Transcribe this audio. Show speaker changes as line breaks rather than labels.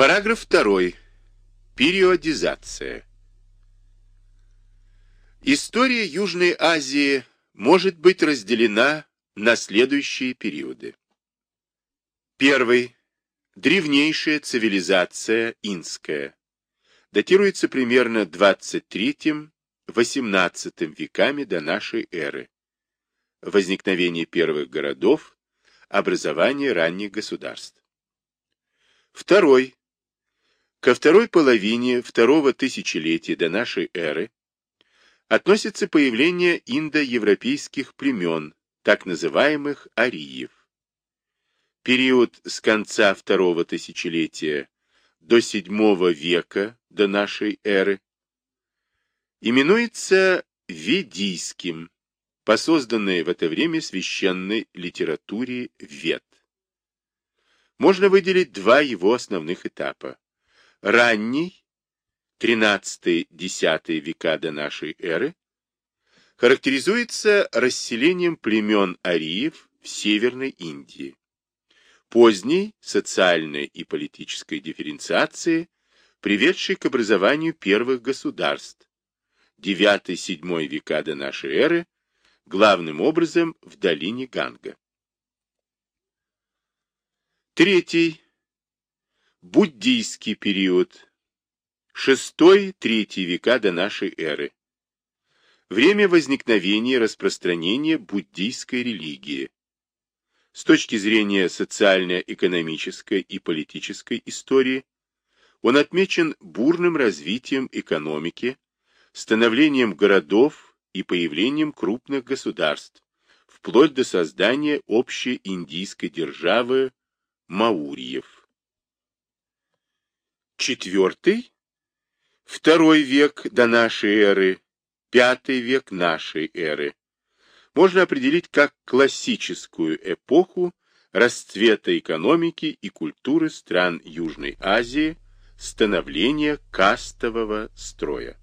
Параграф 2. Периодизация. История Южной Азии может быть разделена на следующие периоды. Первый. Древнейшая цивилизация инская. Датируется примерно 23-18 веками до нашей эры. Возникновение первых городов, образование ранних государств. Второй. Ко второй половине второго тысячелетия до нашей эры относится появление индоевропейских племен, так называемых ариев. Период с конца второго тысячелетия до седьмого века до нашей эры именуется ведийским, по созданной в это время священной литературе Вед. Можно выделить два его основных этапа. Ранний, 13-10 века до нашей эры, характеризуется расселением племен ариев в Северной Индии. Поздней социальной и политической дифференциации, приведшей к образованию первых государств, 9-7 века до нашей эры, главным образом в долине Ганга. Третий. Буддийский период. Шестой-третий века до нашей эры. Время возникновения и распространения буддийской религии. С точки зрения социально-экономической и политической истории, он отмечен бурным развитием экономики, становлением городов и появлением крупных государств, вплоть до создания общей индийской державы Маурьев. Четвертый, второй век до нашей эры, пятый век нашей эры можно определить как классическую эпоху расцвета экономики и культуры стран Южной Азии, становления кастового строя.